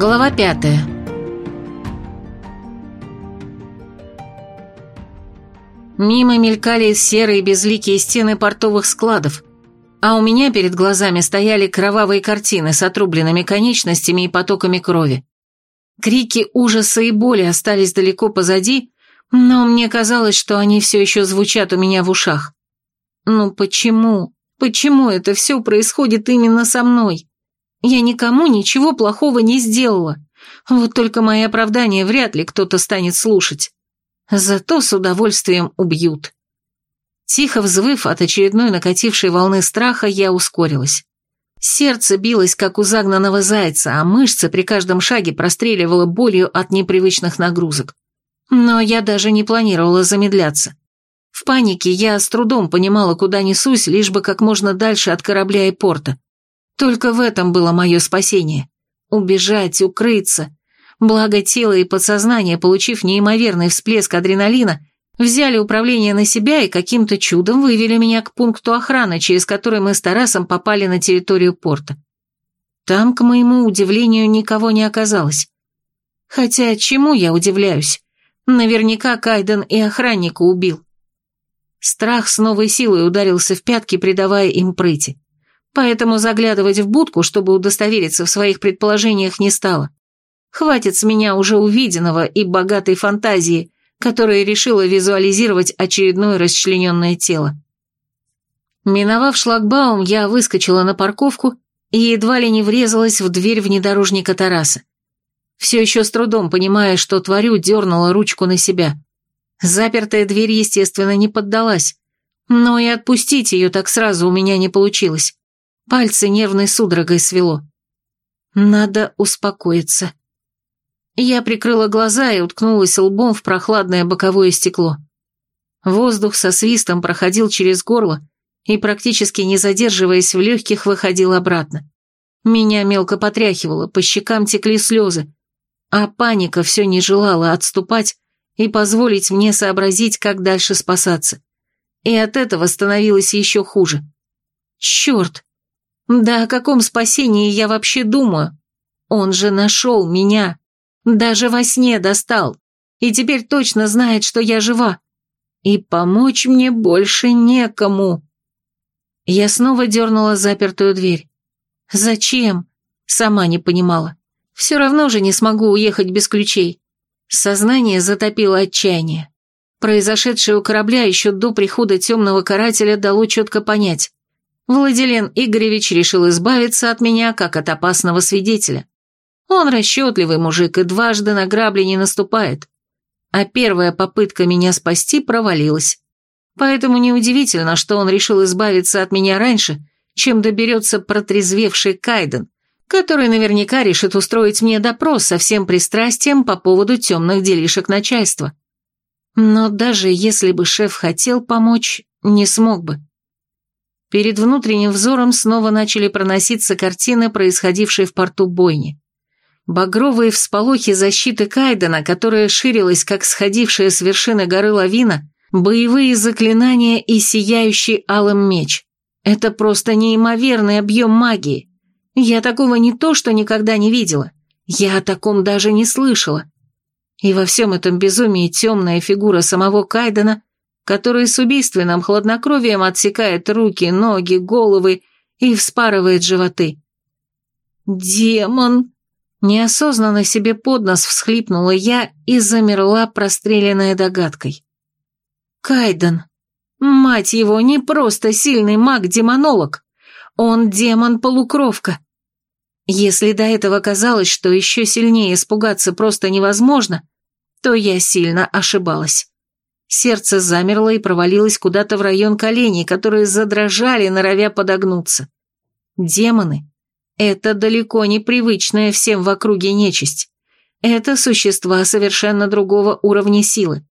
Глава пятая. Мимо мелькали серые безликие стены портовых складов, а у меня перед глазами стояли кровавые картины с отрубленными конечностями и потоками крови. Крики ужаса и боли остались далеко позади, но мне казалось, что они все еще звучат у меня в ушах. Ну почему? Почему это все происходит именно со мной? Я никому ничего плохого не сделала. Вот только мои оправдания вряд ли кто-то станет слушать. Зато с удовольствием убьют. Тихо взвыв от очередной накатившей волны страха, я ускорилась. Сердце билось, как у загнанного зайца, а мышцы при каждом шаге простреливало болью от непривычных нагрузок. Но я даже не планировала замедляться. В панике я с трудом понимала, куда несусь, лишь бы как можно дальше от корабля и порта. Только в этом было мое спасение. Убежать, укрыться. Благо тело и подсознание, получив неимоверный всплеск адреналина, взяли управление на себя и каким-то чудом вывели меня к пункту охраны, через который мы с Тарасом попали на территорию порта. Там, к моему удивлению, никого не оказалось. Хотя чему я удивляюсь? Наверняка Кайден и охранника убил. Страх с новой силой ударился в пятки, придавая им прыти поэтому заглядывать в будку, чтобы удостовериться в своих предположениях, не стала. Хватит с меня уже увиденного и богатой фантазии, которая решила визуализировать очередное расчлененное тело. Миновав шлагбаум, я выскочила на парковку и едва ли не врезалась в дверь внедорожника Тараса. Все еще с трудом понимая, что творю, дернула ручку на себя. Запертая дверь, естественно, не поддалась, но и отпустить ее так сразу у меня не получилось. Пальцы нервной судорогой свело. Надо успокоиться. Я прикрыла глаза и уткнулась лбом в прохладное боковое стекло. Воздух со свистом проходил через горло и, практически не задерживаясь в легких, выходил обратно. Меня мелко потряхивало, по щекам текли слезы, а паника все не желала отступать и позволить мне сообразить, как дальше спасаться. И от этого становилось еще хуже. Черт! Да о каком спасении я вообще думаю? Он же нашел меня. Даже во сне достал. И теперь точно знает, что я жива. И помочь мне больше некому. Я снова дернула запертую дверь. Зачем? Сама не понимала. Все равно же не смогу уехать без ключей. Сознание затопило отчаяние. Произошедшее у корабля еще до прихода темного карателя дало четко понять. Владилен Игоревич решил избавиться от меня, как от опасного свидетеля. Он расчетливый мужик и дважды на грабли не наступает. А первая попытка меня спасти провалилась. Поэтому неудивительно, что он решил избавиться от меня раньше, чем доберется протрезвевший Кайден, который наверняка решит устроить мне допрос со всем пристрастием по поводу темных делишек начальства. Но даже если бы шеф хотел помочь, не смог бы. Перед внутренним взором снова начали проноситься картины, происходившие в порту бойни. Багровые всполохи защиты Кайдена, которая ширилась, как сходившая с вершины горы лавина, боевые заклинания и сияющий алым меч. Это просто неимоверный объем магии. Я такого не то, что никогда не видела. Я о таком даже не слышала. И во всем этом безумии темная фигура самого Кайдена который с убийственным хладнокровием отсекает руки, ноги, головы и вспарывает животы. «Демон!» Неосознанно себе под нос всхлипнула я и замерла, простреленная догадкой. «Кайден! Мать его, не просто сильный маг-демонолог! Он демон-полукровка!» Если до этого казалось, что еще сильнее испугаться просто невозможно, то я сильно ошибалась. Сердце замерло и провалилось куда-то в район коленей, которые задрожали, норовя подогнуться. Демоны — это далеко не привычная всем в округе нечисть. Это существа совершенно другого уровня силы.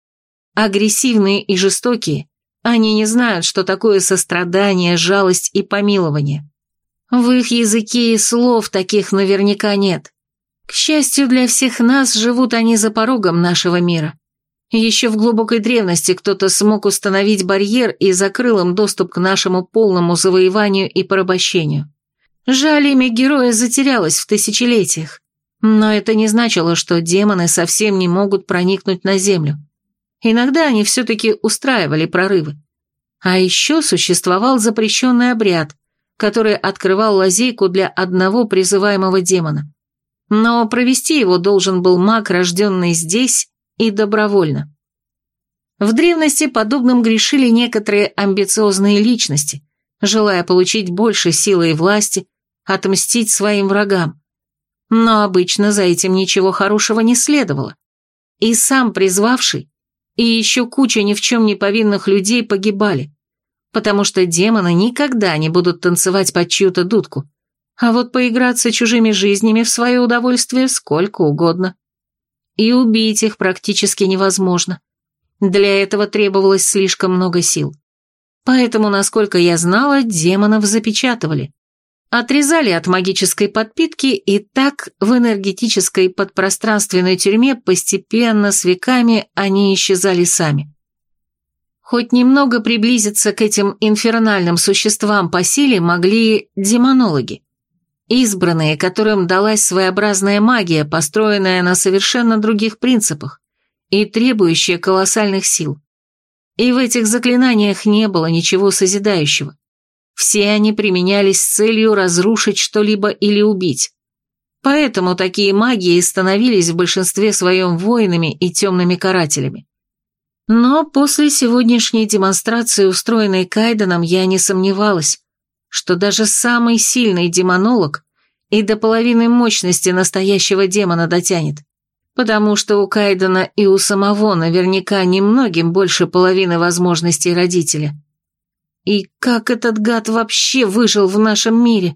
Агрессивные и жестокие, они не знают, что такое сострадание, жалость и помилование. В их языке и слов таких наверняка нет. К счастью для всех нас, живут они за порогом нашего мира. Еще в глубокой древности кто-то смог установить барьер и закрыл им доступ к нашему полному завоеванию и порабощению. Жаль, имя героя затерялось в тысячелетиях. Но это не значило, что демоны совсем не могут проникнуть на Землю. Иногда они все-таки устраивали прорывы. А еще существовал запрещенный обряд, который открывал лазейку для одного призываемого демона. Но провести его должен был маг, рожденный здесь и добровольно. В древности подобным грешили некоторые амбициозные личности, желая получить больше силы и власти, отмстить своим врагам. Но обычно за этим ничего хорошего не следовало. И сам призвавший, и еще куча ни в чем не повинных людей погибали, потому что демоны никогда не будут танцевать под чью-то дудку, а вот поиграться чужими жизнями в свое удовольствие сколько угодно. И убить их практически невозможно. Для этого требовалось слишком много сил. Поэтому, насколько я знала, демонов запечатывали. Отрезали от магической подпитки, и так в энергетической подпространственной тюрьме постепенно с веками они исчезали сами. Хоть немного приблизиться к этим инфернальным существам по силе могли демонологи. Избранные, которым далась своеобразная магия, построенная на совершенно других принципах и требующая колоссальных сил. И в этих заклинаниях не было ничего созидающего. Все они применялись с целью разрушить что-либо или убить. Поэтому такие магии становились в большинстве своем воинами и темными карателями. Но после сегодняшней демонстрации, устроенной Кайденом, я не сомневалась, что даже самый сильный демонолог и до половины мощности настоящего демона дотянет потому что у Кайдена и у самого наверняка немногим больше половины возможностей родителя. И как этот гад вообще выжил в нашем мире?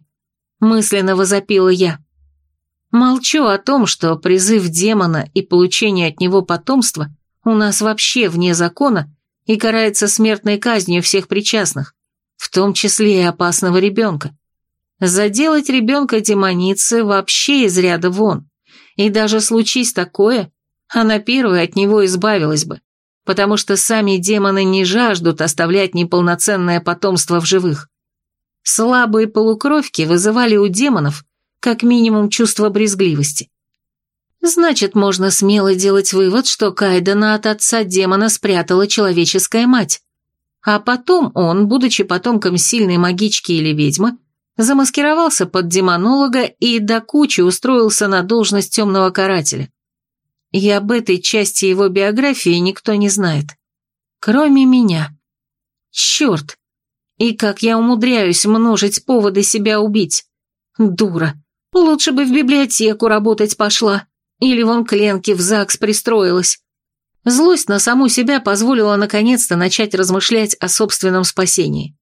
Мысленно возопила я. Молчу о том, что призыв демона и получение от него потомства у нас вообще вне закона и карается смертной казнью всех причастных, в том числе и опасного ребенка. Заделать ребенка демоницы вообще из ряда вон. И даже случись такое, она первой от него избавилась бы, потому что сами демоны не жаждут оставлять неполноценное потомство в живых. Слабые полукровки вызывали у демонов как минимум чувство брезгливости. Значит, можно смело делать вывод, что Кайдена от отца демона спрятала человеческая мать. А потом он, будучи потомком сильной магички или ведьмы, замаскировался под демонолога и до кучи устроился на должность темного карателя. И об этой части его биографии никто не знает. Кроме меня. Черт! И как я умудряюсь множить поводы себя убить. Дура. Лучше бы в библиотеку работать пошла. Или вон к Ленке в ЗАГС пристроилась. Злость на саму себя позволила наконец-то начать размышлять о собственном спасении.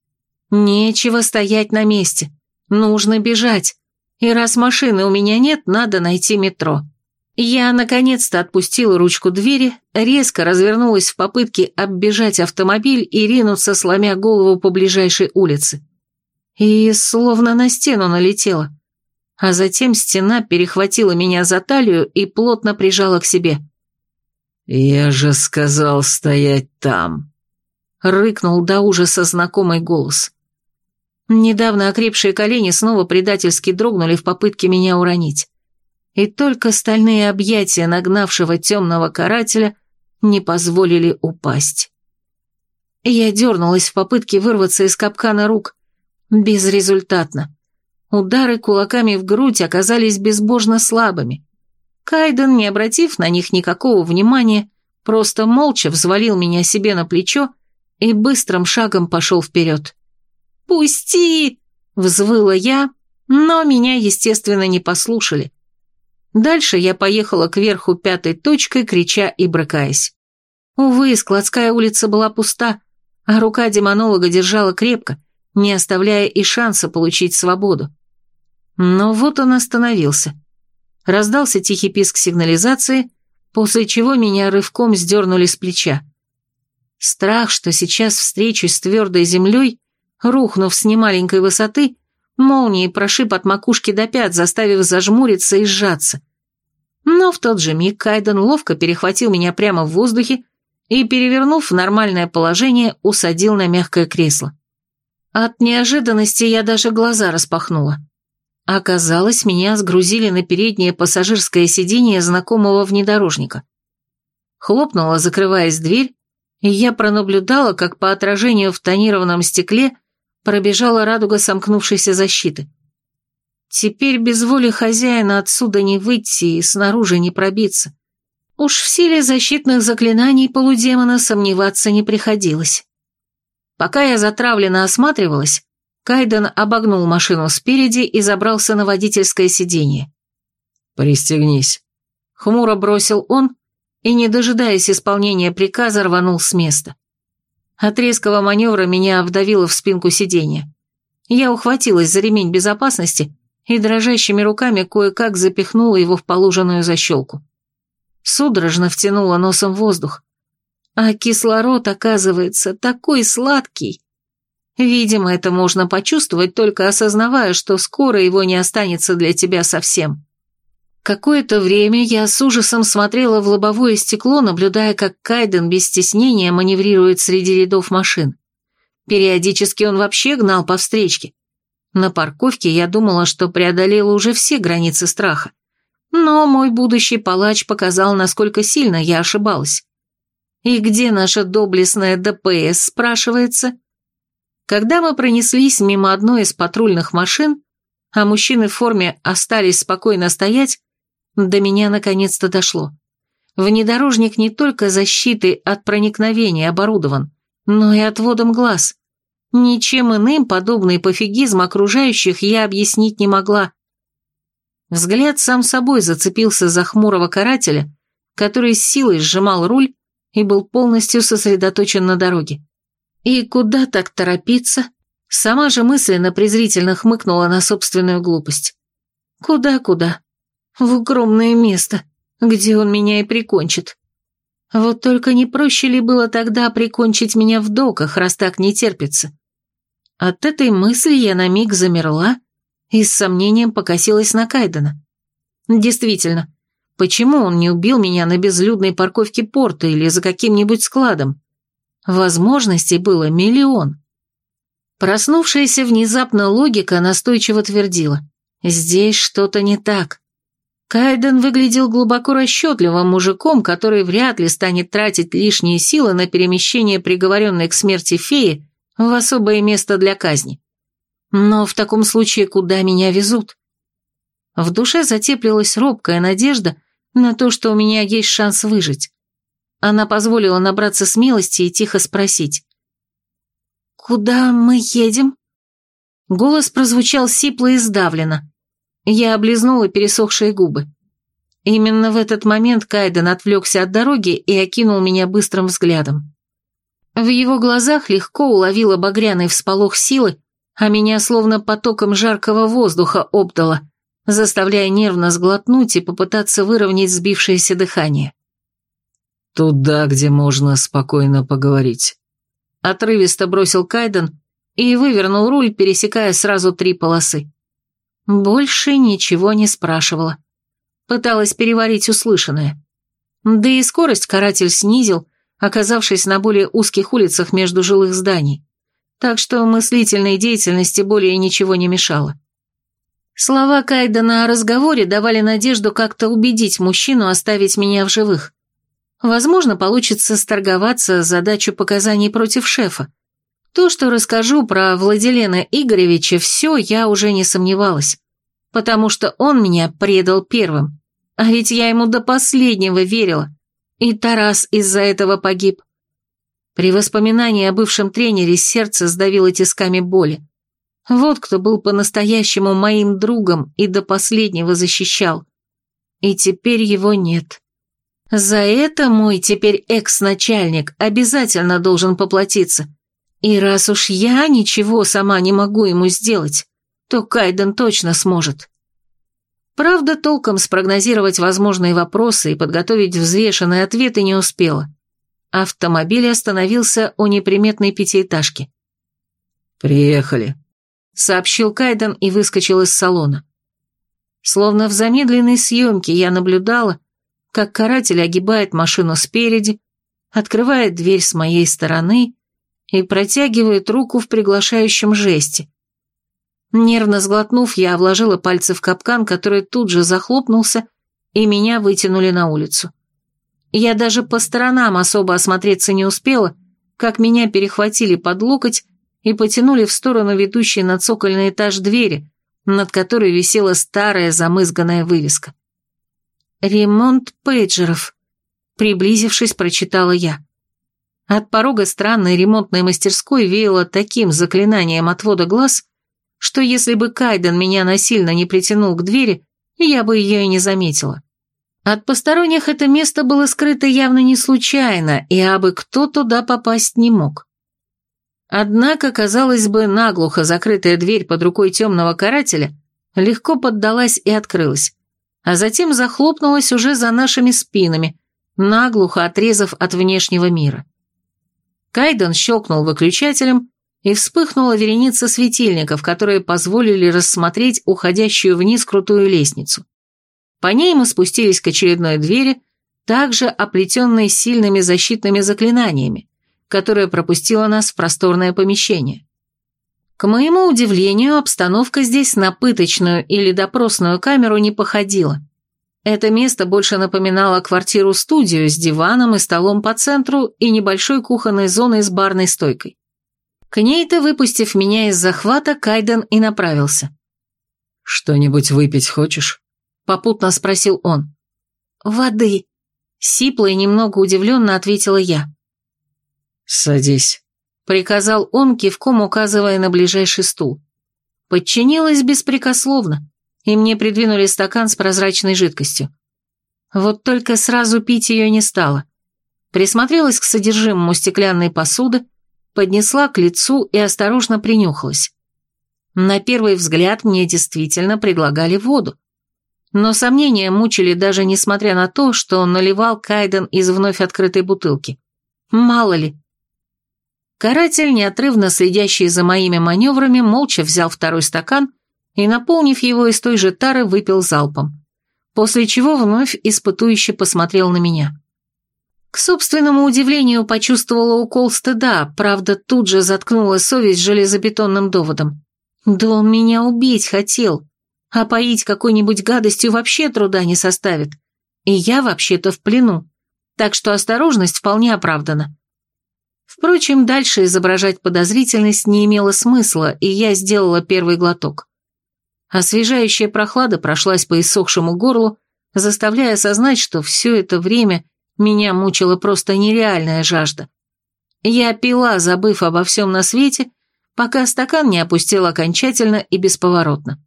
Нечего стоять на месте. Нужно бежать. И раз машины у меня нет, надо найти метро. Я наконец-то отпустила ручку двери, резко развернулась в попытке оббежать автомобиль и ринуться, сломя голову по ближайшей улице. И словно на стену налетела. А затем стена перехватила меня за талию и плотно прижала к себе. «Я же сказал стоять там», — рыкнул до ужаса знакомый голос. Недавно окрепшие колени снова предательски дрогнули в попытке меня уронить. И только стальные объятия нагнавшего темного карателя не позволили упасть. Я дернулась в попытке вырваться из капкана рук. Безрезультатно. Удары кулаками в грудь оказались безбожно слабыми. Кайден, не обратив на них никакого внимания, просто молча взвалил меня себе на плечо и быстрым шагом пошел вперед. «Пусти!» — взвыла я, но меня, естественно, не послушали. Дальше я поехала кверху пятой точкой, крича и брыкаясь. Увы, складская улица была пуста, а рука демонолога держала крепко, не оставляя и шанса получить свободу. Но вот он остановился. Раздался тихий писк сигнализации, после чего меня рывком сдернули с плеча. Страх, что сейчас встречусь с твердой землей, Рухнув с немаленькой высоты, молнией прошиб от макушки до пят, заставив зажмуриться и сжаться. Но в тот же миг Кайден ловко перехватил меня прямо в воздухе и, перевернув в нормальное положение, усадил на мягкое кресло. От неожиданности я даже глаза распахнула. Оказалось, меня сгрузили на переднее пассажирское сиденье знакомого внедорожника. Хлопнула, закрываясь дверь, и я пронаблюдала, как по отражению в тонированном стекле пробежала радуга сомкнувшейся защиты. Теперь без воли хозяина отсюда не выйти и снаружи не пробиться. Уж в силе защитных заклинаний полудемона сомневаться не приходилось. Пока я затравленно осматривалась, Кайден обогнул машину спереди и забрался на водительское сиденье. «Пристегнись», — хмуро бросил он и, не дожидаясь исполнения приказа, рванул с места. От резкого маневра меня вдавило в спинку сиденья. Я ухватилась за ремень безопасности и дрожащими руками кое-как запихнула его в положенную защелку. Судорожно втянула носом воздух. А кислород, оказывается, такой сладкий. Видимо, это можно почувствовать, только осознавая, что скоро его не останется для тебя совсем. Какое-то время я с ужасом смотрела в лобовое стекло, наблюдая, как Кайден без стеснения маневрирует среди рядов машин. Периодически он вообще гнал по встречке. На парковке я думала, что преодолела уже все границы страха. Но мой будущий палач показал, насколько сильно я ошибалась. И где наша доблестная ДПС, спрашивается? Когда мы пронеслись мимо одной из патрульных машин, а мужчины в форме остались спокойно стоять, до меня наконец-то дошло. Внедорожник не только защитой от проникновения оборудован, но и отводом глаз. Ничем иным подобный пофигизм окружающих я объяснить не могла. Взгляд сам собой зацепился за хмурого карателя, который с силой сжимал руль и был полностью сосредоточен на дороге. И куда так торопиться? Сама же мысленно презрительно хмыкнула на собственную глупость. Куда-куда? В укромное место, где он меня и прикончит. Вот только не проще ли было тогда прикончить меня в доках, раз так не терпится? От этой мысли я на миг замерла и с сомнением покосилась на Кайдена. Действительно, почему он не убил меня на безлюдной парковке порта или за каким-нибудь складом? Возможностей было миллион. Проснувшаяся внезапно логика настойчиво твердила. Здесь что-то не так. Кайден выглядел глубоко расчетливым мужиком, который вряд ли станет тратить лишние силы на перемещение приговоренной к смерти феи в особое место для казни. Но в таком случае куда меня везут? В душе затеплилась робкая надежда на то, что у меня есть шанс выжить. Она позволила набраться смелости и тихо спросить. «Куда мы едем?» Голос прозвучал сипло и сдавленно. Я облизнула пересохшие губы. Именно в этот момент Кайден отвлекся от дороги и окинул меня быстрым взглядом. В его глазах легко уловила багряный всполох силы, а меня словно потоком жаркого воздуха обдало, заставляя нервно сглотнуть и попытаться выровнять сбившееся дыхание. «Туда, где можно спокойно поговорить», — отрывисто бросил Кайден и вывернул руль, пересекая сразу три полосы. Больше ничего не спрашивала. Пыталась переварить услышанное. Да и скорость каратель снизил, оказавшись на более узких улицах между жилых зданий так что мыслительной деятельности более ничего не мешало. Слова Кайдена о разговоре давали надежду как-то убедить мужчину оставить меня в живых. Возможно, получится сторговаться за дачу показаний против шефа. То, что расскажу про Владилена Игоревича, все я уже не сомневалась, потому что он меня предал первым. А ведь я ему до последнего верила. И Тарас из-за этого погиб. При воспоминании о бывшем тренере сердце сдавило тисками боли. Вот кто был по-настоящему моим другом и до последнего защищал. И теперь его нет. За это мой теперь экс-начальник обязательно должен поплатиться. И раз уж я ничего сама не могу ему сделать, то Кайден точно сможет. Правда, толком спрогнозировать возможные вопросы и подготовить взвешенные ответы не успела. Автомобиль остановился у неприметной пятиэтажки. «Приехали», — сообщил Кайден и выскочил из салона. Словно в замедленной съемке я наблюдала, как каратель огибает машину спереди, открывает дверь с моей стороны и протягивает руку в приглашающем жесте. Нервно сглотнув, я вложила пальцы в капкан, который тут же захлопнулся, и меня вытянули на улицу. Я даже по сторонам особо осмотреться не успела, как меня перехватили под локоть и потянули в сторону ведущей на цокольный этаж двери, над которой висела старая замызганная вывеска. «Ремонт пейджеров», — приблизившись, прочитала я. От порога странной ремонтной мастерской веяло таким заклинанием отвода глаз, что если бы Кайден меня насильно не притянул к двери, я бы ее и не заметила. От посторонних это место было скрыто явно не случайно, и абы кто туда попасть не мог. Однако, казалось бы, наглухо закрытая дверь под рукой темного карателя легко поддалась и открылась, а затем захлопнулась уже за нашими спинами, наглухо отрезав от внешнего мира. Кайден щелкнул выключателем, и вспыхнула вереница светильников, которые позволили рассмотреть уходящую вниз крутую лестницу. По ней мы спустились к очередной двери, также оплетенной сильными защитными заклинаниями, которая пропустила нас в просторное помещение. К моему удивлению, обстановка здесь на пыточную или допросную камеру не походила. Это место больше напоминало квартиру-студию с диваном и столом по центру и небольшой кухонной зоной с барной стойкой. К ней-то, выпустив меня из захвата, Кайден и направился. «Что-нибудь выпить хочешь?» — попутно спросил он. «Воды», — сипло и немного удивленно ответила я. «Садись», — приказал он, кивком указывая на ближайший стул. Подчинилась беспрекословно, и мне придвинули стакан с прозрачной жидкостью. Вот только сразу пить ее не стала. Присмотрелась к содержимому стеклянной посуды, поднесла к лицу и осторожно принюхалась. На первый взгляд мне действительно предлагали воду. Но сомнения мучили даже несмотря на то, что он наливал Кайден из вновь открытой бутылки. Мало ли, Каратель, неотрывно следящий за моими маневрами, молча взял второй стакан и, наполнив его из той же тары, выпил залпом, после чего вновь испытующе посмотрел на меня. К собственному удивлению почувствовала укол стыда, правда, тут же заткнула совесть железобетонным доводом. Да он меня убить хотел, а поить какой-нибудь гадостью вообще труда не составит. И я вообще-то в плену, так что осторожность вполне оправдана. Впрочем, дальше изображать подозрительность не имело смысла, и я сделала первый глоток. Освежающая прохлада прошлась по иссохшему горлу, заставляя осознать, что все это время меня мучила просто нереальная жажда. Я пила, забыв обо всем на свете, пока стакан не опустил окончательно и бесповоротно.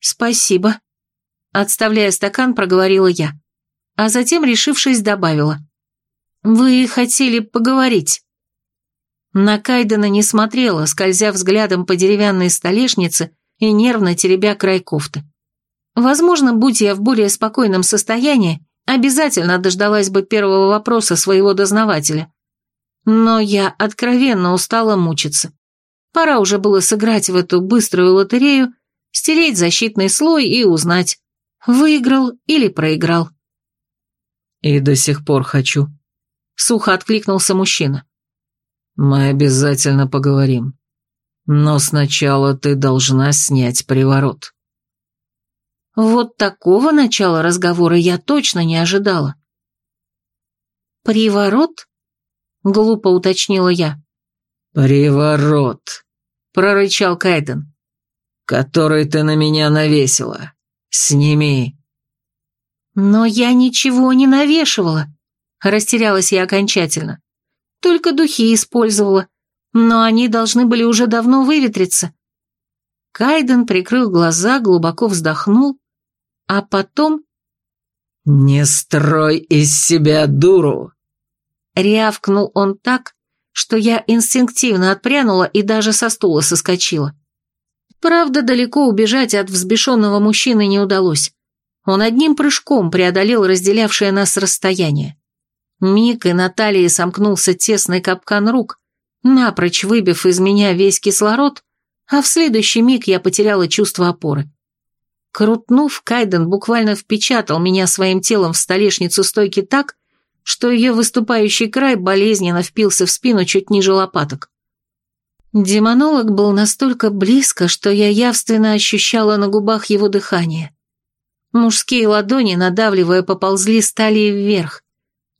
«Спасибо», — отставляя стакан, проговорила я, а затем, решившись, добавила. «Вы хотели поговорить?» На Кайдена не смотрела, скользя взглядом по деревянной столешнице и нервно теребя край кофты. Возможно, будь я в более спокойном состоянии, обязательно дождалась бы первого вопроса своего дознавателя. Но я откровенно устала мучиться. Пора уже было сыграть в эту быструю лотерею, стереть защитный слой и узнать, выиграл или проиграл. «И до сих пор хочу», сухо откликнулся мужчина. «Мы обязательно поговорим. Но сначала ты должна снять приворот». Вот такого начала разговора я точно не ожидала. «Приворот?» — глупо уточнила я. «Приворот», — прорычал Кайден. «Который ты на меня навесила. Сними». «Но я ничего не навешивала», Растерялась я окончательно. Только духи использовала, но они должны были уже давно выветриться. Кайден прикрыл глаза, глубоко вздохнул, а потом... «Не строй из себя дуру!» Рявкнул он так, что я инстинктивно отпрянула и даже со стула соскочила. Правда, далеко убежать от взбешенного мужчины не удалось. Он одним прыжком преодолел разделявшее нас расстояние. Миг и на талии сомкнулся тесный капкан рук, напрочь выбив из меня весь кислород, а в следующий миг я потеряла чувство опоры. Крутнув, Кайден буквально впечатал меня своим телом в столешницу стойки так, что ее выступающий край болезненно впился в спину чуть ниже лопаток. Демонолог был настолько близко, что я явственно ощущала на губах его дыхание. Мужские ладони, надавливая, поползли с талии вверх,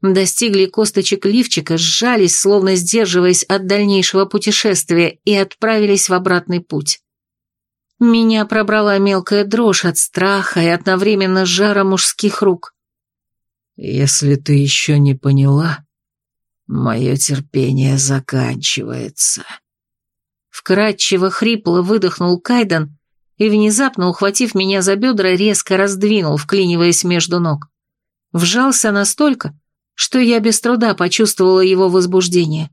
достигли косточек лифчика, сжались, словно сдерживаясь от дальнейшего путешествия, и отправились в обратный путь. Меня пробрала мелкая дрожь от страха и одновременно жара мужских рук. «Если ты еще не поняла, мое терпение заканчивается». Вкрадчиво хрипло выдохнул Кайден и, внезапно ухватив меня за бедра, резко раздвинул, вклиниваясь между ног. Вжался настолько, что я без труда почувствовала его возбуждение.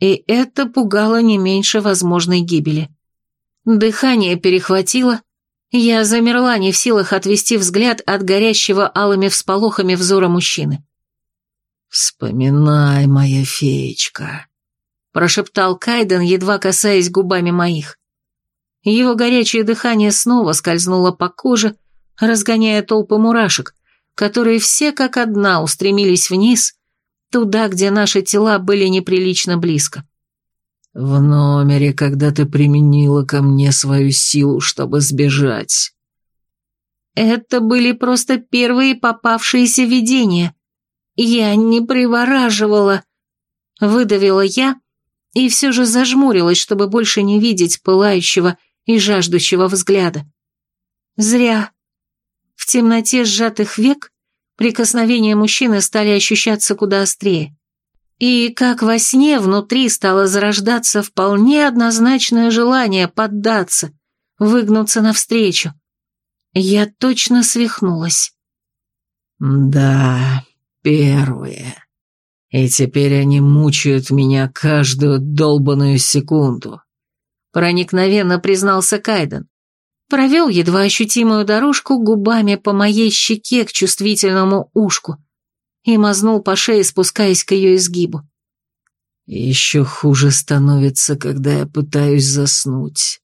И это пугало не меньше возможной гибели. Дыхание перехватило, я замерла, не в силах отвести взгляд от горящего алыми всполохами взора мужчины. «Вспоминай, моя феечка», — прошептал Кайден, едва касаясь губами моих. Его горячее дыхание снова скользнуло по коже, разгоняя толпы мурашек, которые все как одна устремились вниз, туда, где наши тела были неприлично близко. «В номере, когда ты применила ко мне свою силу, чтобы сбежать». Это были просто первые попавшиеся видения. Я не привораживала. Выдавила я и все же зажмурилась, чтобы больше не видеть пылающего и жаждущего взгляда. Зря. В темноте сжатых век прикосновения мужчины стали ощущаться куда острее. И, как во сне, внутри стало зарождаться вполне однозначное желание поддаться, выгнуться навстречу. Я точно свихнулась. «Да, первые. И теперь они мучают меня каждую долбанную секунду», — проникновенно признался Кайден провел едва ощутимую дорожку губами по моей щеке к чувствительному ушку и мазнул по шее, спускаясь к ее изгибу. Еще хуже становится, когда я пытаюсь заснуть.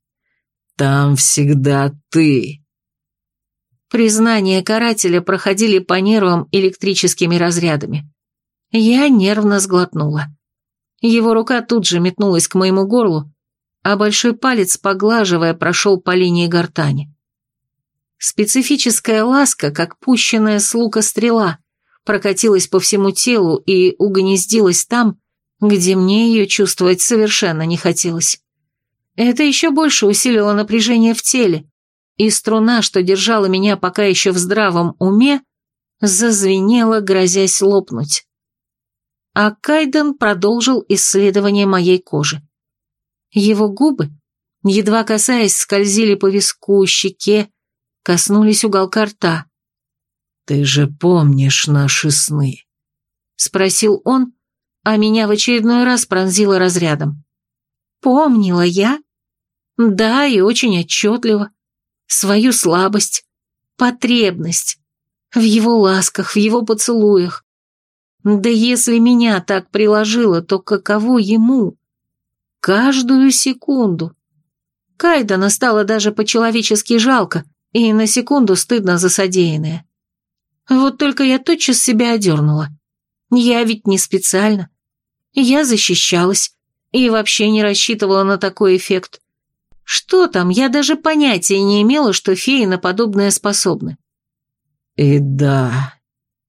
Там всегда ты. Признания карателя проходили по нервам электрическими разрядами. Я нервно сглотнула. Его рука тут же метнулась к моему горлу, а большой палец, поглаживая, прошел по линии гортани. Специфическая ласка, как пущенная с лука стрела, прокатилась по всему телу и угнездилась там, где мне ее чувствовать совершенно не хотелось. Это еще больше усилило напряжение в теле, и струна, что держала меня пока еще в здравом уме, зазвенела, грозясь лопнуть. А Кайден продолжил исследование моей кожи. Его губы, едва касаясь, скользили по виску, щеке, коснулись уголка рта. «Ты же помнишь наши сны?» — спросил он, а меня в очередной раз пронзило разрядом. «Помнила я?» «Да, и очень отчетливо. Свою слабость, потребность. В его ласках, в его поцелуях. Да если меня так приложило, то каково ему?» Каждую секунду. Кайдана стало даже по-человечески жалко, и на секунду стыдно за содеянное. Вот только я тотчас себя одернула. Я ведь не специально. Я защищалась и вообще не рассчитывала на такой эффект. Что там, я даже понятия не имела, что феи на подобное способны. И да.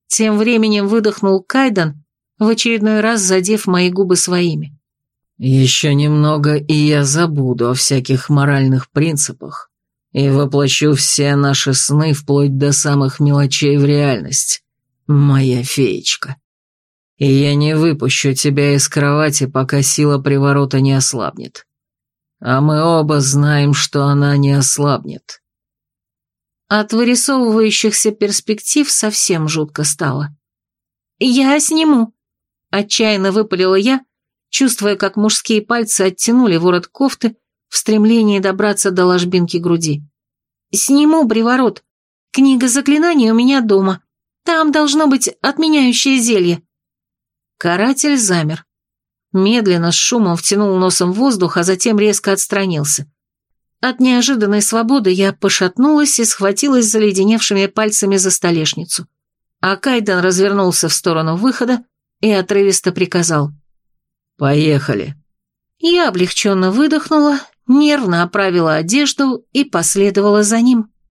Тем временем выдохнул Кайдан, в очередной раз задев мои губы своими. Еще немного, и я забуду о всяких моральных принципах и воплощу все наши сны вплоть до самых мелочей в реальность, моя феечка. И я не выпущу тебя из кровати, пока сила приворота не ослабнет. А мы оба знаем, что она не ослабнет. От вырисовывающихся перспектив совсем жутко стало. «Я сниму», — отчаянно выпалила я, чувствуя, как мужские пальцы оттянули ворот кофты в стремлении добраться до ложбинки груди. «Сниму приворот. Книга заклинаний у меня дома. Там должно быть отменяющее зелье». Каратель замер. Медленно, с шумом втянул носом воздух, а затем резко отстранился. От неожиданной свободы я пошатнулась и схватилась заледеневшими пальцами за столешницу. А Кайден развернулся в сторону выхода и отрывисто приказал. «Поехали». Я облегченно выдохнула, нервно оправила одежду и последовала за ним.